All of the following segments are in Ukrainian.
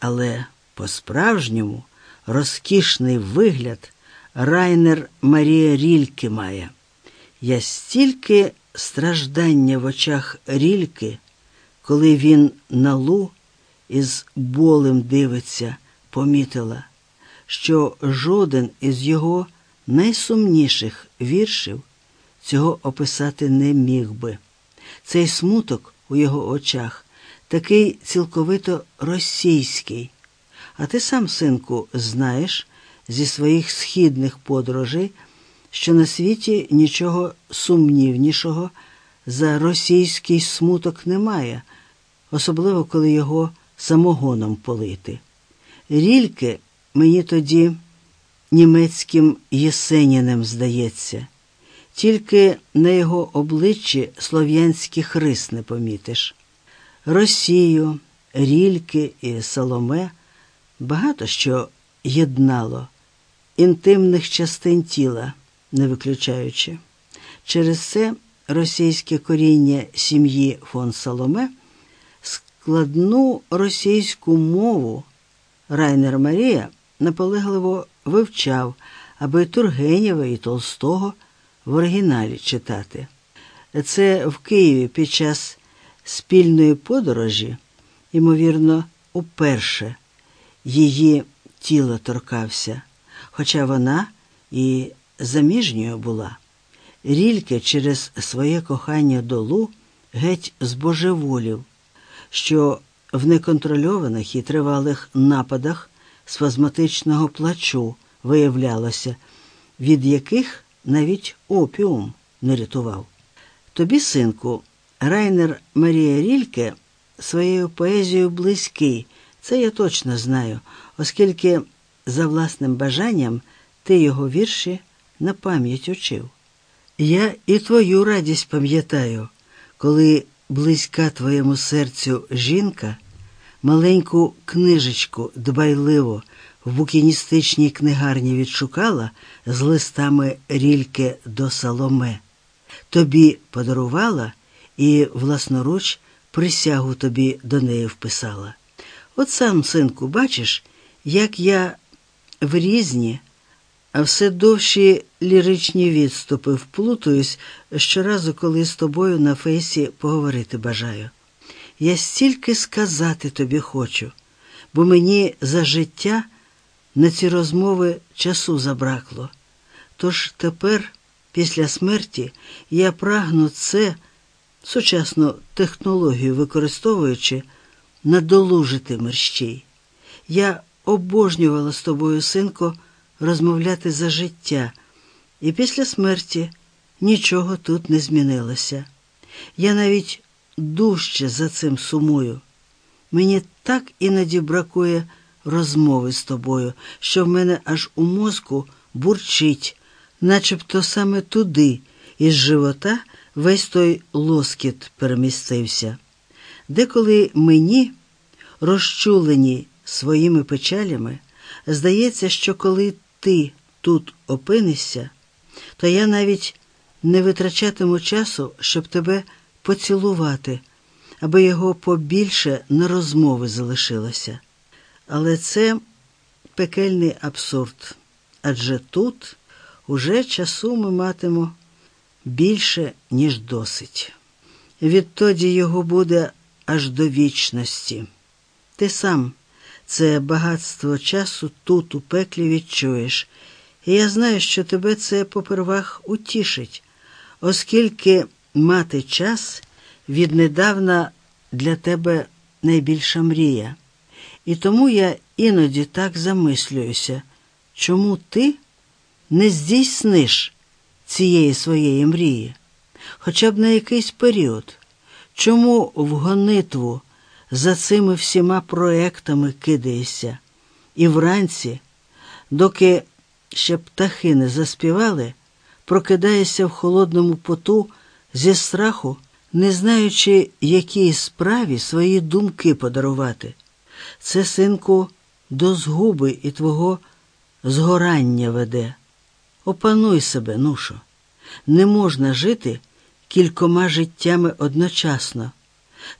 Але по-справжньому розкішний вигляд Райнер Марія Рільки має. Я стільки страждання в очах Рільки, коли він на лу із болем дивиться, помітила, що жоден із його найсумніших віршів цього описати не міг би. Цей смуток у його очах такий цілковито російський. А ти сам, синку, знаєш зі своїх східних подорожей, що на світі нічого сумнівнішого за російський смуток немає, особливо коли його самогоном полити. Рільке мені тоді німецьким єсенінем здається, тільки на його обличчі слов'янських рис не помітиш. Росію, Рільки і Соломе багато що єднало, інтимних частин тіла не виключаючи. Через це російське коріння сім'ї фон Соломе складну російську мову Райнер Марія наполегливо вивчав, аби Тургенєва і Толстого в оригіналі читати. Це в Києві під час спільної подорожі, ймовірно, уперше її тіло торкався, хоча вона і заміжньою була. Рільке через своє кохання долу геть збожеволів, що в неконтрольованих і тривалих нападах спазматичного плачу виявлялося, від яких навіть опіум не рятував. Тобі, синку, Райнер Марія Рільке своєю поезією близький, це я точно знаю, оскільки за власним бажанням ти його вірші на пам'ять учив. Я і твою радість пам'ятаю, коли близька твоєму серцю жінка маленьку книжечку дбайливо в букіністичній книгарні відшукала з листами рільки до Соломе, тобі подарувала і власноруч присягу тобі до неї вписала. От сам, синку, бачиш, як я в різні, а все довші ліричні відступи вплутуюсь щоразу, коли з тобою на фейсі поговорити бажаю. Я стільки сказати тобі хочу, бо мені за життя на ці розмови часу забракло. Тож тепер, після смерті, я прагну це, сучасну технологію використовуючи, надолужити мерщій. Я обожнювала з тобою, синко, розмовляти за життя, і після смерті нічого тут не змінилося. Я навіть дужче за цим сумую. Мені так іноді бракує розмови з тобою, що в мене аж у мозку бурчить, начебто саме туди, із живота весь той лоскіт перемістився. Деколи мені, розчулені своїми печалями, здається, що коли ти тут опинишся, то я навіть не витрачатиму часу, щоб тебе поцілувати, аби його побільше на розмови залишилося. Але це пекельний абсурд, адже тут уже часу ми матимо більше, ніж досить. Відтоді його буде аж до вічності. Ти сам це багатство часу тут, у пеклі, відчуєш, і я знаю, що тебе це попервах утішить, оскільки мати час віднедавна для тебе найбільша мрія. І тому я іноді так замислююся, чому ти не здійсниш цієї своєї мрії, хоча б на якийсь період, чому в гонитву за цими всіма проектами кидаєшся, і вранці, доки ще птахи не заспівали, прокидаєшся в холодному поту зі страху, не знаючи, якій справі свої думки подарувати. Це, синку, до згуби і твого згорання веде. Опануй себе, нушо. Не можна жити кількома життями одночасно,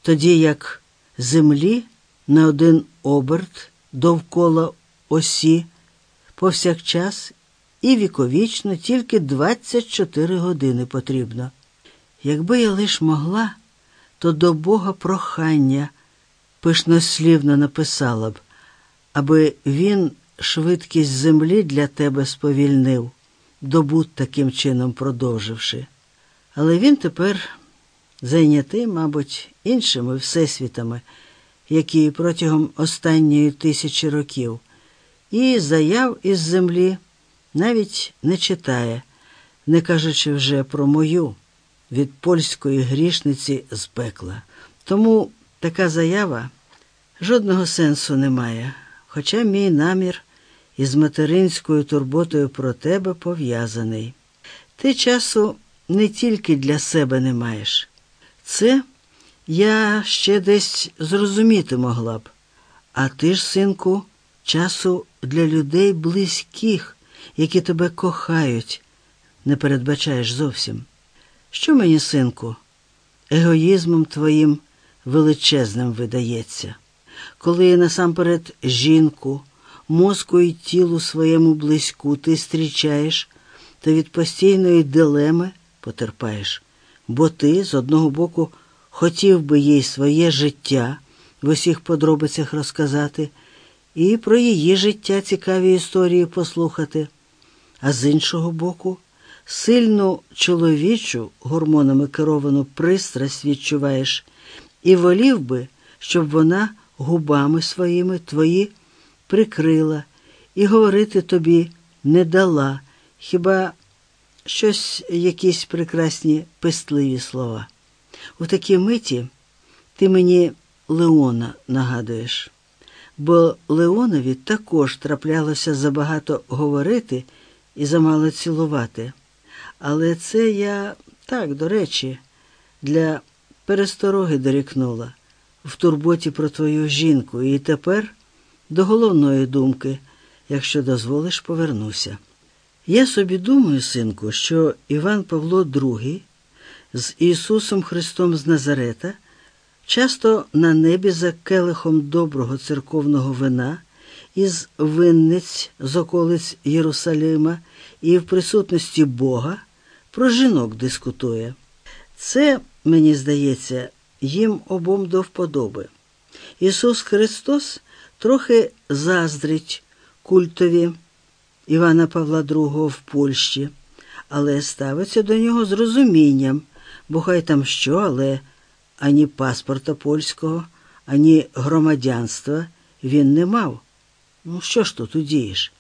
тоді як землі на один оберт довкола осі повсякчас і віковічно тільки 24 години потрібно. Якби я лиш могла, то до Бога прохання пишнослівно написала б, аби він швидкість землі для тебе сповільнив, добут таким чином продовживши. Але він тепер зайнятий, мабуть, іншими всесвітами, які протягом останньої тисячі років, і заяв із землі навіть не читає, не кажучи вже про мою від польської грішниці з пекла. Тому така заява жодного сенсу не має, хоча мій намір із материнською турботою про тебе пов'язаний. Ти часу не тільки для себе не маєш. Це я ще десь зрозуміти могла б. А ти ж, синку, часу для людей близьких, які тебе кохають, не передбачаєш зовсім. Що мені, синку, егоїзмом твоїм величезним видається, коли насамперед жінку, мозку і тілу своєму близьку. Ти зустрічаєш, то від постійної дилеми потерпаєш, бо ти з одного боку хотів би їй своє життя в усіх подробицях розказати і про її життя цікаві історії послухати, а з іншого боку, сильну чоловічу гормонами керовану пристрасть відчуваєш і волів би, щоб вона губами своїми твої прикрила і говорити тобі не дала, хіба щось якісь прекрасні пестливі слова. У такій миті ти мені Леона нагадуєш, бо Леонові також траплялося забагато говорити і замало цілувати. Але це я так, до речі, для перестороги дорікнула в турботі про твою жінку, і тепер до головної думки, якщо дозволиш, повернуся. Я собі думаю, синку, що Іван Павло II з Ісусом Христом з Назарета часто на небі за келихом доброго церковного вина із винниць з околиць Єрусалима і в присутності Бога про жінок дискутує. Це, мені здається, їм обом до вподоби. Ісус Христос трохи заздрить культові Івана Павла II в Польщі, але ставиться до нього з розумінням, бо хай там що, але ані паспорта польського, ані громадянства він не мав. Ну, що ж тут удієш?